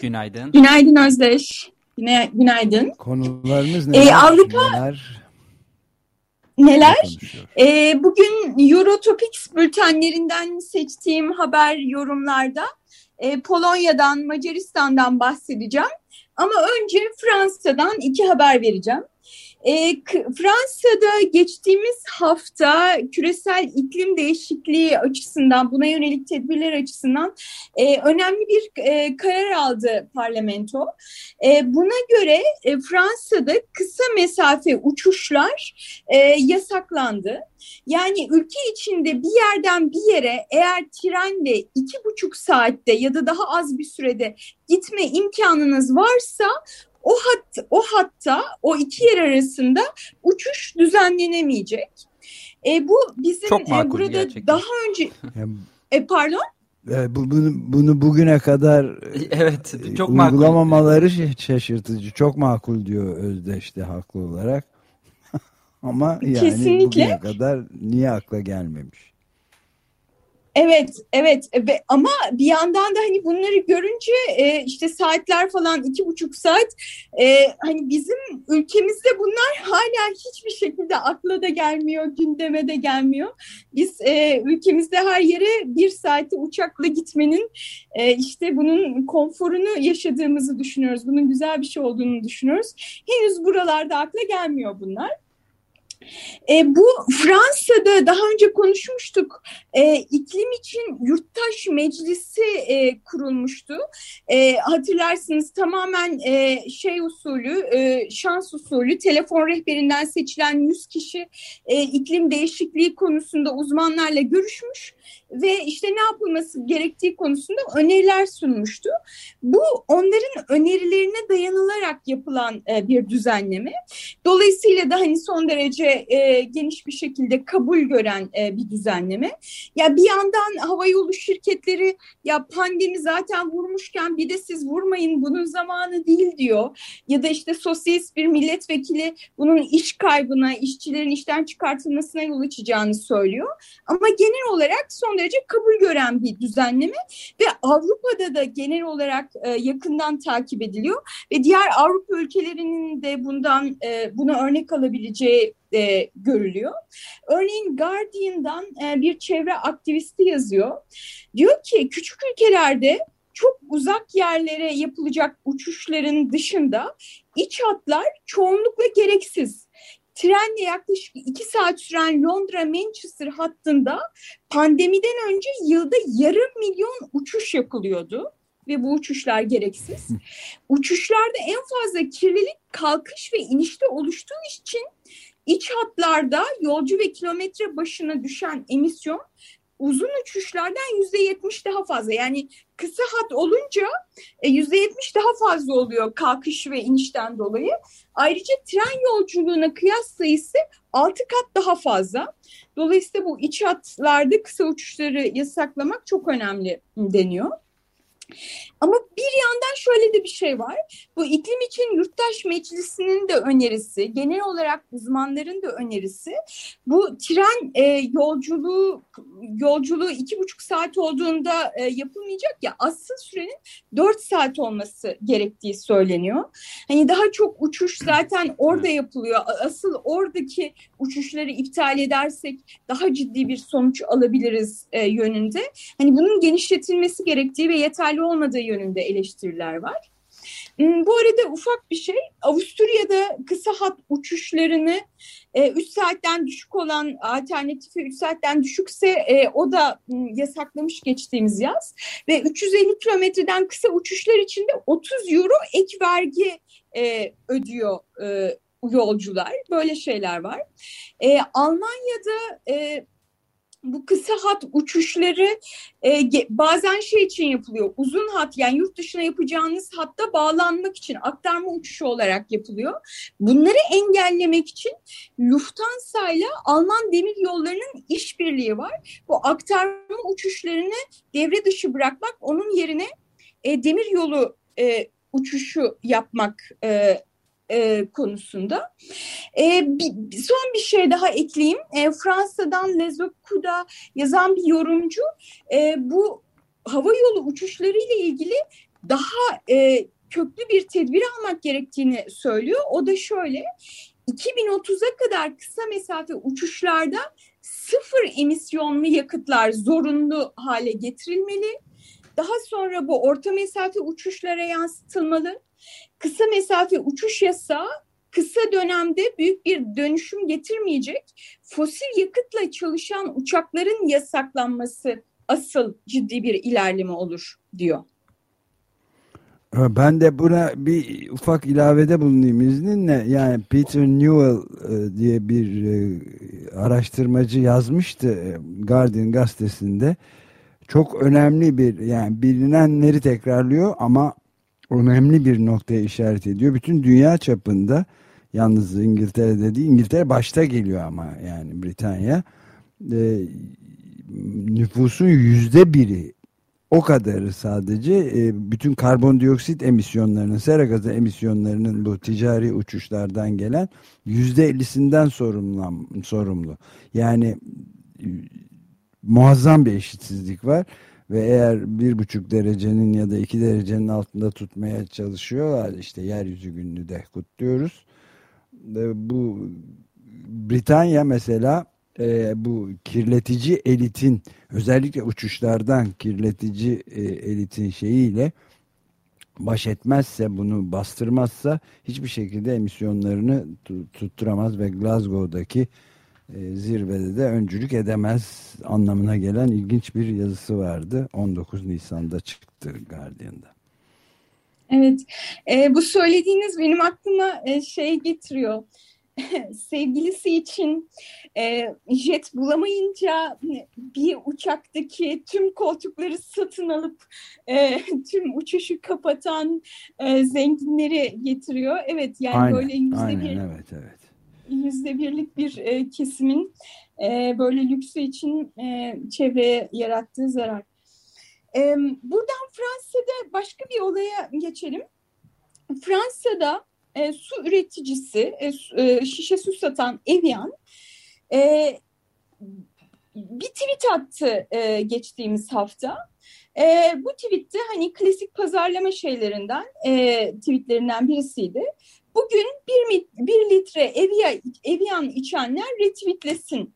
Günaydın. Günaydın Özdeş. Güne, günaydın. Konularımız neler? Ee, Avrupa neler? Neler? Ee, bugün Eurotopics bültenlerinden seçtiğim haber yorumlarda e, Polonya'dan, Macaristan'dan bahsedeceğim. Ama önce Fransa'dan iki haber vereceğim. E, Fransa'da geçtiğimiz hafta küresel iklim değişikliği açısından, buna yönelik tedbirler açısından e, önemli bir e, karar aldı parlamento. E, buna göre Fransa'da kısa mesafe uçuşlar yasaklandı. Yani ülke içinde bir yerden bir yere eğer trenle iki buçuk saatte ya da daha az bir sürede gitme imkanınız varsa o hat o hatta o iki yer arasında uçuş düzenlenemeyecek. E, bu bizim Çok e, burada gerçekten. daha önce e, pardon E, bu, bunu, bunu bugüne kadar evet e, çok makul. uygulamamaları şa- şaşırtıcı. Çok makul diyor Özdeş de haklı olarak. Ama yani Kesinlikle. bugüne kadar niye akla gelmemiş? Evet, evet ve ama bir yandan da hani bunları görünce e, işte saatler falan iki buçuk saat e, hani bizim ülkemizde bunlar hala hiçbir şekilde akla da gelmiyor, gündeme de gelmiyor. Biz e, ülkemizde her yere bir saati uçakla gitmenin e, işte bunun konforunu yaşadığımızı düşünüyoruz. Bunun güzel bir şey olduğunu düşünüyoruz. Henüz buralarda akla gelmiyor bunlar. E, bu Fransa'da daha önce konuşmuştuk. E, iklim için yurttaş meclisi e, kurulmuştu. E, hatırlarsınız tamamen e, şey usulü, e, şans usulü, telefon rehberinden seçilen 100 kişi e, iklim değişikliği konusunda uzmanlarla görüşmüş ve işte ne yapılması gerektiği konusunda öneriler sunmuştu. Bu onların önerilerine dayanılarak yapılan e, bir düzenleme. Dolayısıyla da hani son derece e, geniş bir şekilde kabul gören e, bir düzenleme. Ya bir yandan havayolu şirketleri ya pandemi zaten vurmuşken bir de siz vurmayın bunun zamanı değil diyor. Ya da işte sosyalist bir milletvekili bunun iş kaybına, işçilerin işten çıkartılmasına yol açacağını söylüyor. Ama genel olarak son derece kabul gören bir düzenleme ve Avrupa'da da genel olarak e, yakından takip ediliyor ve diğer Avrupa ülkelerinin de bundan e, buna örnek alabileceği e, görülüyor. Örneğin Guardian'dan e, bir çevre aktivisti yazıyor. Diyor ki küçük ülkelerde çok uzak yerlere yapılacak uçuşların dışında iç hatlar çoğunlukla gereksiz. Trenle yaklaşık iki saat süren Londra-Manchester hattında pandemiden önce yılda yarım milyon uçuş yapılıyordu ve bu uçuşlar gereksiz. Uçuşlarda en fazla kirlilik kalkış ve inişte oluştuğu için iç hatlarda yolcu ve kilometre başına düşen emisyon uzun uçuşlardan yüzde yetmiş daha fazla. Yani kısa hat olunca e, yüzde yetmiş daha fazla oluyor kalkış ve inişten dolayı. Ayrıca tren yolculuğuna kıyas sayısı altı kat daha fazla. Dolayısıyla bu iç hatlarda kısa uçuşları yasaklamak çok önemli deniyor. Ama bir yandan şöyle de bir şey var. Bu iklim için Yurttaş Meclisi'nin de önerisi, genel olarak uzmanların da önerisi bu tren e, yolculuğu yolculuğu iki buçuk saat olduğunda e, yapılmayacak ya asıl sürenin dört saat olması gerektiği söyleniyor. Hani daha çok uçuş zaten orada yapılıyor. Asıl oradaki uçuşları iptal edersek daha ciddi bir sonuç alabiliriz e, yönünde. Hani bunun genişletilmesi gerektiği ve yeterli olmadığı yönünde eleştiriler var. Hmm, bu arada ufak bir şey, Avusturya'da kısa hat uçuşlarını 3 e, saatten düşük olan alternatifi 3 saatten düşükse e, o da hmm, yasaklamış geçtiğimiz yaz. Ve 350 kilometreden kısa uçuşlar için de 30 euro ek vergi e, ödüyor yolcular. Böyle şeyler var. Almanya'da bu kısa hat uçuşları e, bazen şey için yapılıyor. Uzun hat yani yurt dışına yapacağınız hatta bağlanmak için aktarma uçuşu olarak yapılıyor. Bunları engellemek için Lufthansa ile Alman demir yollarının işbirliği var. Bu aktarma uçuşlarını devre dışı bırakmak onun yerine e, demir yolu e, uçuşu yapmak e, e, konusunda. E, bir, son bir şey daha ekleyeyim. E, Fransa'dan Les Eco'da yazan bir yorumcu e, bu hava yolu uçuşları ile ilgili daha e, köklü bir tedbir almak gerektiğini söylüyor. O da şöyle 2030'a kadar kısa mesafe uçuşlarda sıfır emisyonlu yakıtlar zorunlu hale getirilmeli. Daha sonra bu orta mesafe uçuşlara yansıtılmalı kısa mesafe uçuş yasağı kısa dönemde büyük bir dönüşüm getirmeyecek. Fosil yakıtla çalışan uçakların yasaklanması asıl ciddi bir ilerleme olur diyor. Ben de buna bir ufak ilavede bulunayım izninle. Yani Peter Newell e, diye bir e, araştırmacı yazmıştı e, Guardian gazetesinde. Çok önemli bir yani bilinenleri tekrarlıyor ama önemli bir noktaya işaret ediyor. Bütün dünya çapında yalnız İngiltere'de değil İngiltere başta geliyor ama yani Britanya e, nüfusun yüzde biri o kadarı sadece e, bütün karbondioksit emisyonlarının sera gazı emisyonlarının bu ticari uçuşlardan gelen yüzde ellisinden sorumlu. Yani e, muazzam bir eşitsizlik var ve eğer bir buçuk derecenin ya da iki derecenin altında tutmaya çalışıyorlar işte yeryüzü gününü de kutluyoruz. Bu Britanya mesela e, bu kirletici elitin özellikle uçuşlardan kirletici e, elitin şeyiyle baş etmezse bunu bastırmazsa hiçbir şekilde emisyonlarını tutturamaz ve Glasgow'daki zirvede de öncülük edemez anlamına gelen ilginç bir yazısı vardı. 19 Nisan'da çıktı Guardian'da. Evet, e, bu söylediğiniz benim aklıma e, şey getiriyor. Sevgilisi için e, jet bulamayınca bir uçaktaki tüm koltukları satın alıp e, tüm uçuşu kapatan e, zenginleri getiriyor. Evet, yani aynen, böyle yüzde bir evet, evet yüzde birlik bir e, kesimin e, böyle lüksü için e, çevreye yarattığı zarar. E, buradan Fransa'da başka bir olaya geçelim. Fransa'da e, su üreticisi, e, e, şişe su satan Evian e, bir tweet attı e, geçtiğimiz hafta. E, bu tweette hani klasik pazarlama şeylerinden, e, tweetlerinden birisiydi. Bugün bir, bir litre Evian, Evian içenler retweetlesin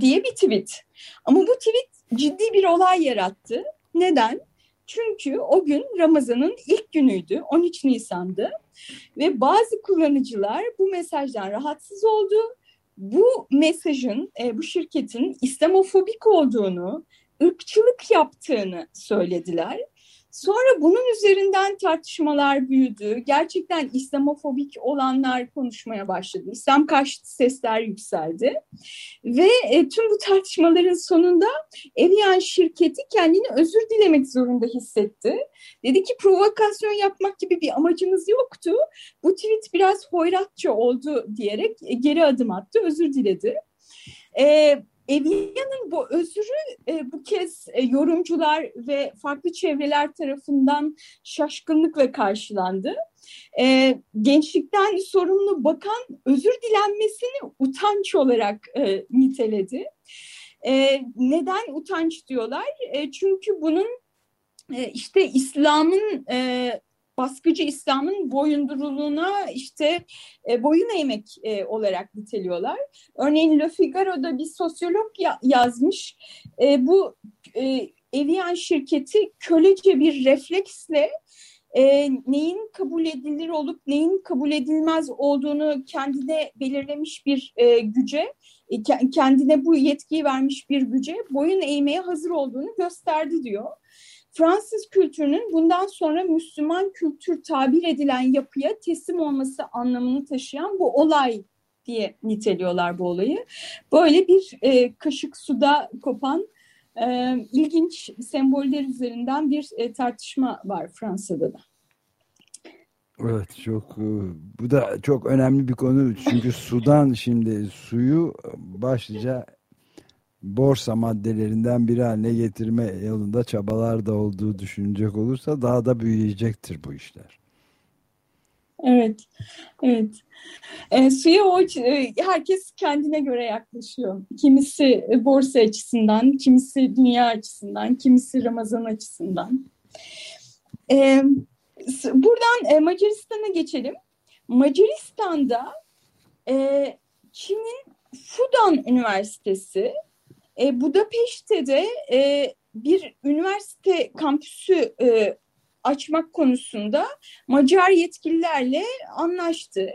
diye bir tweet. Ama bu tweet ciddi bir olay yarattı. Neden? Çünkü o gün Ramazan'ın ilk günüydü, 13 Nisan'dı ve bazı kullanıcılar bu mesajdan rahatsız oldu. Bu mesajın, e, bu şirketin İslamofobik olduğunu, ırkçılık yaptığını söylediler Sonra bunun üzerinden tartışmalar büyüdü. Gerçekten İslamofobik olanlar konuşmaya başladı. İslam karşıtı sesler yükseldi. Ve e, tüm bu tartışmaların sonunda Evian şirketi kendini özür dilemek zorunda hissetti. Dedi ki provokasyon yapmak gibi bir amacımız yoktu. Bu tweet biraz hoyratça oldu diyerek geri adım attı, özür diledi. E, Evia'nın bu özürü e, bu kez e, yorumcular ve farklı çevreler tarafından şaşkınlıkla karşılandı. E, gençlikten sorumlu bakan özür dilenmesini utanç olarak e, niteledi. E, neden utanç diyorlar? E, çünkü bunun e, işte İslam'ın e, baskıcı İslam'ın boyunduruluğuna işte e, boyun eğmek e, olarak niteliyorlar. Örneğin Le Figaro'da bir sosyolog ya, yazmış. E, bu e, Evian şirketi kölece bir refleksle e, neyin kabul edilir olup neyin kabul edilmez olduğunu kendine belirlemiş bir e, güce, e, kendine bu yetkiyi vermiş bir güce boyun eğmeye hazır olduğunu gösterdi diyor. Fransız kültürünün bundan sonra Müslüman kültür tabir edilen yapıya teslim olması anlamını taşıyan bu olay diye niteliyorlar bu olayı. Böyle bir e, kaşık suda kopan e, ilginç semboller üzerinden bir e, tartışma var Fransa'da da. Evet çok e, bu da çok önemli bir konu çünkü sudan şimdi suyu başlıca borsa maddelerinden biri haline getirme yolunda çabalar da olduğu düşünecek olursa daha da büyüyecektir bu işler. Evet, evet. E, suya o e, herkes kendine göre yaklaşıyor. Kimisi borsa açısından, kimisi dünya açısından, kimisi Ramazan açısından. E, buradan e, Macaristan'a geçelim. Macaristan'da e, Çin'in Fudan Üniversitesi e, Budapeşte'de e, bir üniversite kampüsü e, açmak konusunda Macar yetkililerle anlaştı.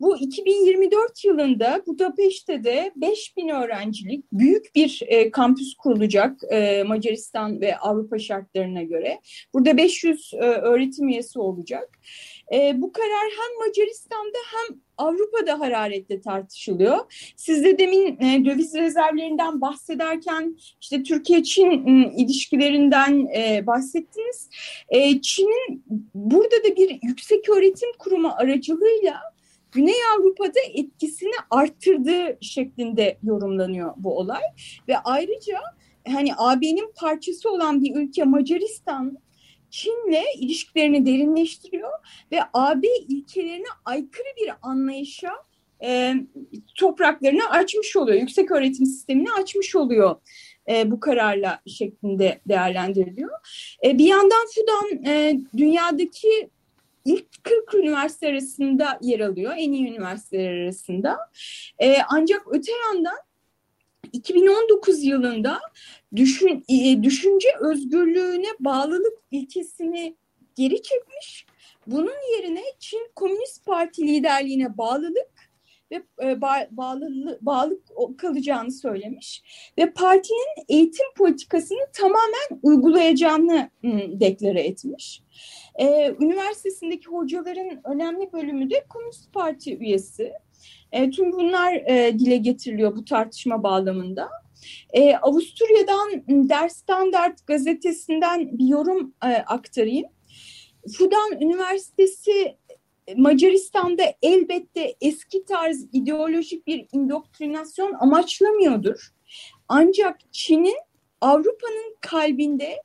Bu 2024 yılında Budapeşte'de 5000 öğrencilik büyük bir e, kampüs kurulacak e, Macaristan ve Avrupa şartlarına göre. Burada 500 e, öğretim üyesi olacak. E, bu karar hem Macaristan'da hem Avrupa'da hararetle tartışılıyor. Siz de demin e, döviz rezervlerinden bahsederken işte Türkiye-Çin e, ilişkilerinden e, bahsettiniz. E, Çin'in burada da bir yüksek öğretim kurumu aracılığıyla Güney Avrupa'da etkisini arttırdığı şeklinde yorumlanıyor bu olay. Ve ayrıca hani AB'nin parçası olan bir ülke Macaristan Çin'le ilişkilerini derinleştiriyor ve AB ilkelerine aykırı bir anlayışa e, topraklarını açmış oluyor. Yüksek öğretim sistemini açmış oluyor e, bu kararla şeklinde değerlendiriliyor. E, bir yandan Fudan e, dünyadaki ilk 40 üniversite arasında yer alıyor. En iyi üniversiteler arasında. E, ancak öte yandan 2019 yılında düşün, e, düşünce özgürlüğüne bağlılık ilkesini geri çekmiş. Bunun yerine Çin Komünist Parti liderliğine bağlılık ve e, bağlı, bağlı kalacağını söylemiş ve partinin eğitim politikasını tamamen uygulayacağını deklare etmiş. Ee, üniversitesindeki hocaların önemli bölümü de Komünist Parti üyesi. E, tüm bunlar e, dile getiriliyor bu tartışma bağlamında. E, Avusturya'dan Der Standard gazetesinden bir yorum e, aktarayım. Fudan Üniversitesi Macaristan'da elbette eski tarz ideolojik bir indoktrinasyon amaçlamıyordur. Ancak Çin'in Avrupa'nın kalbinde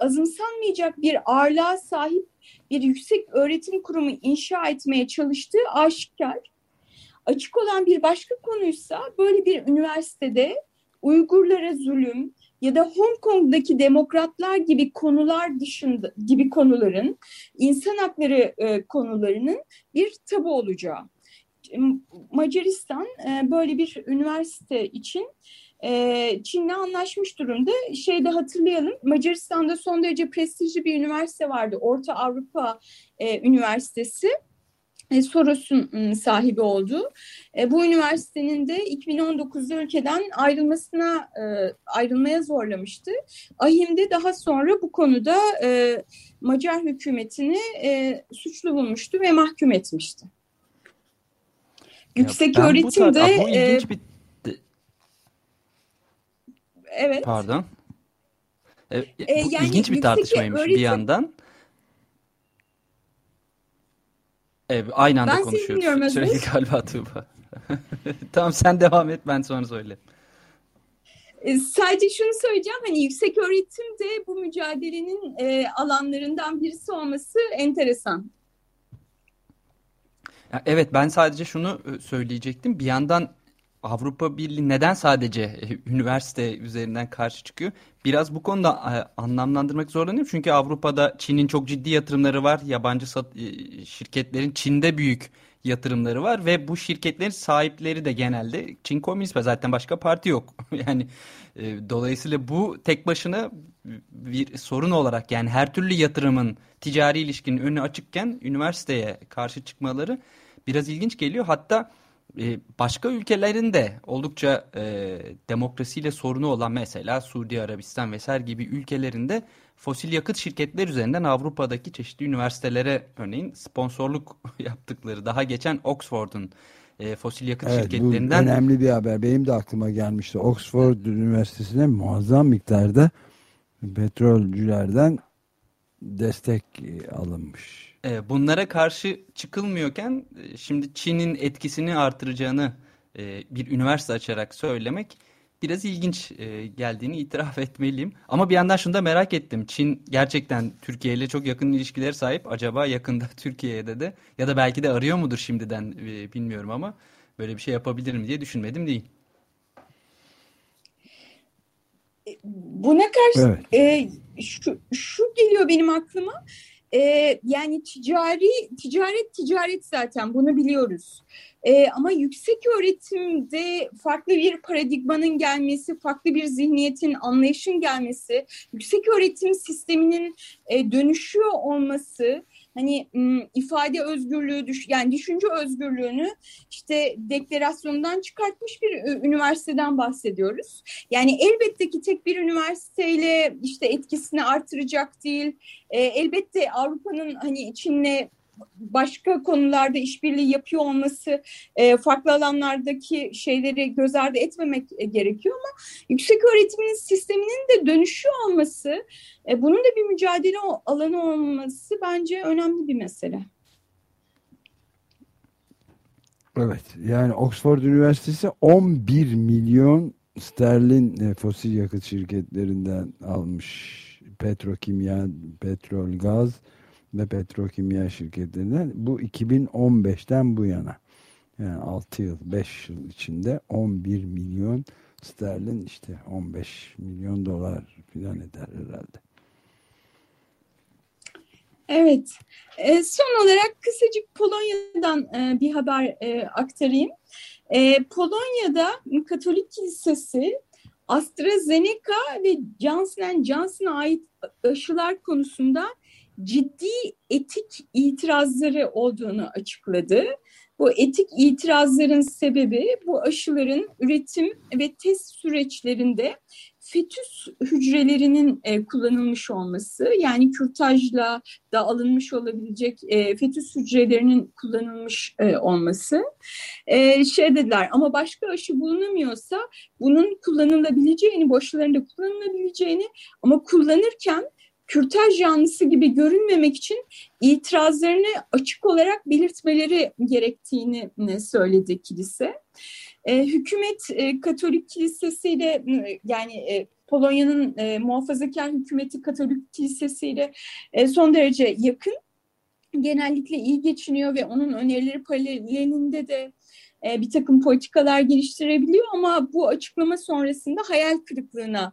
azımsanmayacak bir ağırlığa sahip bir yüksek öğretim kurumu inşa etmeye çalıştığı aşikar. Açık olan bir başka konuysa böyle bir üniversitede Uygurlara zulüm ya da Hong Kong'daki demokratlar gibi konular dışında gibi konuların insan hakları e, konularının bir tabu olacağı. Macaristan e, böyle bir üniversite için e, Çin'le anlaşmış durumda. Şeyde hatırlayalım Macaristan'da son derece prestijli bir üniversite vardı. Orta Avrupa e, Üniversitesi. E, Soros'un ıı, sahibi olduğu. E, bu üniversitenin de 2019'da ülkeden ayrılmasına e, ayrılmaya zorlamıştı. Ahim de daha sonra bu konuda Macar hükümetini suçlu bulmuştu ve mahkum etmişti. Yüksek ya öğretimde... Bu, bu ilginç bir... Evet. Pardon. E, e, yani ilginç bir tartışmaymış öğretim... bir yandan. Evet, aynı anda ben konuşuyoruz. Sürekli galiba Tuğba. tamam sen devam et ben sonra söyle. E, sadece şunu söyleyeceğim hani yüksek öğretim de bu mücadelenin e, alanlarından birisi olması enteresan. Evet ben sadece şunu e, söyleyecektim. Bir yandan Avrupa Birliği neden sadece e, üniversite üzerinden karşı çıkıyor? Biraz bu konuda e, anlamlandırmak zorlanıyorum. Çünkü Avrupa'da Çin'in çok ciddi yatırımları var. Yabancı şirketlerin Çin'de büyük yatırımları var ve bu şirketlerin sahipleri de genelde Çin Komünist Parti zaten başka parti yok. yani e, dolayısıyla bu tek başına bir sorun olarak yani her türlü yatırımın ticari ilişkinin önü açıkken üniversiteye karşı çıkmaları biraz ilginç geliyor. Hatta e, başka ülkelerin de oldukça e, demokrasiyle sorunu olan mesela Suudi Arabistan vesaire gibi ülkelerinde fosil yakıt şirketler üzerinden Avrupa'daki çeşitli üniversitelere örneğin sponsorluk yaptıkları daha geçen Oxford'un e, fosil yakıt evet, şirketlerinden. Bu önemli bir haber. Benim de aklıma gelmişti. Oxford Üniversitesi'ne muazzam miktarda petrolcülerden destek alınmış. E, bunlara karşı çıkılmıyorken e, şimdi Çin'in etkisini artıracağını e, bir üniversite açarak söylemek biraz ilginç e, geldiğini itiraf etmeliyim. Ama bir yandan şunu da merak ettim. Çin gerçekten Türkiye ile çok yakın ilişkiler sahip. Acaba yakında Türkiye'de de ya da belki de arıyor mudur şimdiden e, bilmiyorum ama böyle bir şey yapabilirim diye düşünmedim değil. Buna karşı evet. e, şu, şu geliyor benim aklıma. E, yani ticari ticaret ticaret zaten bunu biliyoruz. E, ama yüksek öğretimde farklı bir paradigmanın gelmesi, farklı bir zihniyetin, anlayışın gelmesi, yüksek öğretim sisteminin e, dönüşüyor olması hani ifade özgürlüğü düş yani düşünce özgürlüğünü işte deklarasyondan çıkartmış bir üniversiteden bahsediyoruz. Yani elbette ki tek bir üniversiteyle işte etkisini artıracak değil. E, elbette Avrupa'nın hani Çin'le başka konularda işbirliği yapıyor olması e, farklı alanlardaki şeyleri göz ardı etmemek e, gerekiyor ama yüksek öğretimin sisteminin de dönüşüyor olması, e, bunun da bir mücadele alanı olması bence önemli bir mesele. Evet yani Oxford Üniversitesi 11 milyon sterlin e, fosil yakıt şirketlerinden almış petrokimya, petrol, gaz ve petrokimya şirketlerinden bu 2015'ten bu yana yani 6 yıl 5 yıl içinde 11 milyon sterlin işte 15 milyon dolar filan eder herhalde. Evet. E, son olarak kısacık Polonya'dan e, bir haber e, aktarayım. E, Polonya'da Katolik Kilisesi AstraZeneca ve Johnson Johnson'a ait aşılar konusunda ciddi etik itirazları olduğunu açıkladı. Bu etik itirazların sebebi bu aşıların üretim ve test süreçlerinde fetüs hücrelerinin e, kullanılmış olması yani kürtajla da alınmış olabilecek e, fetüs hücrelerinin kullanılmış e, olması e, şey dediler ama başka aşı bulunamıyorsa bunun kullanılabileceğini bu aşıların da kullanılabileceğini ama kullanırken kürtaj yanlısı gibi görünmemek için itirazlarını açık olarak belirtmeleri gerektiğini söyledi kilise. E, hükümet e, Katolik kilisesiyle yani e, Polonya'nın e, muhafazakar hükümeti Katolik kilisesiyle e, son derece yakın. Genellikle iyi geçiniyor ve onun önerileri paralelinde de e, bir takım politikalar geliştirebiliyor ama bu açıklama sonrasında hayal kırıklığına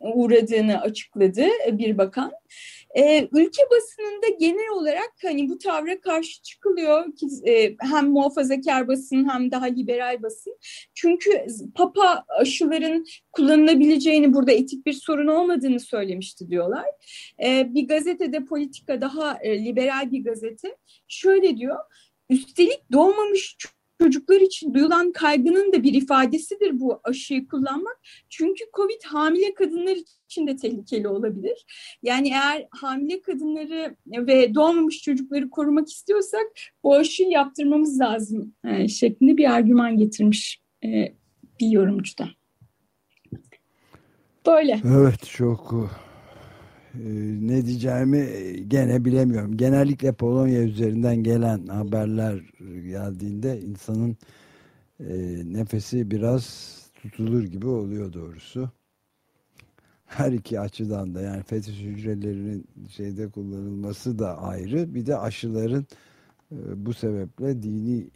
uğradığını açıkladı bir bakan. Ee, ülke basınında genel olarak hani bu tavra karşı çıkılıyor ki e, hem muhafazakar basın hem daha liberal basın. Çünkü Papa aşıların kullanılabileceğini burada etik bir sorun olmadığını söylemişti diyorlar. Ee, bir gazetede politika daha e, liberal bir gazete şöyle diyor. Üstelik doğmamış çocuklar için duyulan kaygının da bir ifadesidir bu aşıyı kullanmak. Çünkü COVID hamile kadınlar için de tehlikeli olabilir. Yani eğer hamile kadınları ve doğmamış çocukları korumak istiyorsak bu aşıyı yaptırmamız lazım e, şeklinde bir argüman getirmiş e, bir yorumcu da. Böyle. Evet çok ne diyeceğimi gene bilemiyorum. Genellikle Polonya üzerinden gelen haberler geldiğinde insanın e, nefesi biraz tutulur gibi oluyor doğrusu. Her iki açıdan da yani fetüs hücrelerinin şeyde kullanılması da ayrı. Bir de aşıların e, bu sebeple dini e,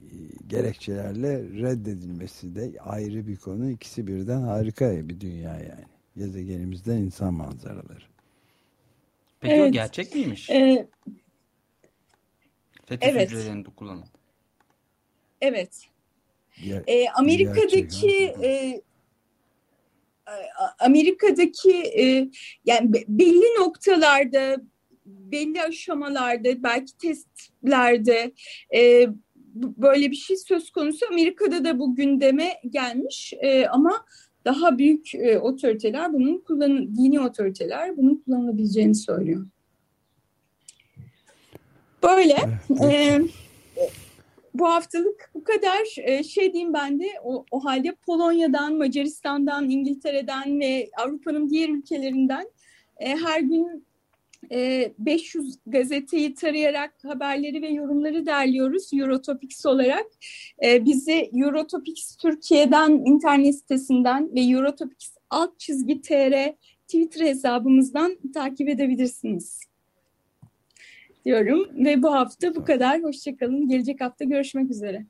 gerekçelerle reddedilmesi de ayrı bir konu. İkisi birden harika bir dünya yani. Gezegenimizden insan manzaraları. Peki Evet. o gerçek miymiş? E, Fetüs evet. hücrelerinde kullanılan. evet. Ger- E, Amerika'daki Gerçek, e, Amerika'daki e, yani be- belli noktalarda belli aşamalarda belki testlerde e, böyle bir şey söz konusu Amerika'da da bu gündeme gelmiş E, ama daha büyük e, otoriteler bunun kullan dini otoriteler bunun kullanılabileceğini söylüyor. Böyle. Ee, bu haftalık bu kadar Ee, şey diyeyim ben de o, o halde Polonya'dan, Macaristan'dan, İngiltere'den ve Avrupa'nın diğer ülkelerinden e, her gün e, 500 gazeteyi tarayarak haberleri ve yorumları derliyoruz Eurotopics olarak. E, bizi Eurotopics Türkiye'den internet sitesinden ve Eurotopics alt çizgi tr Twitter hesabımızdan takip edebilirsiniz diyorum ve bu hafta bu kadar. Hoşçakalın. Gelecek hafta görüşmek üzere.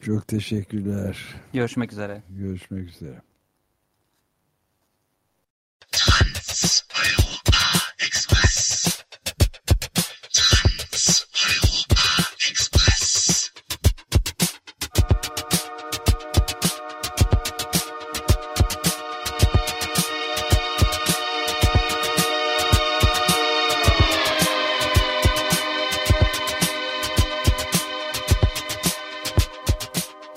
Çok teşekkürler. Görüşmek üzere. Görüşmek üzere.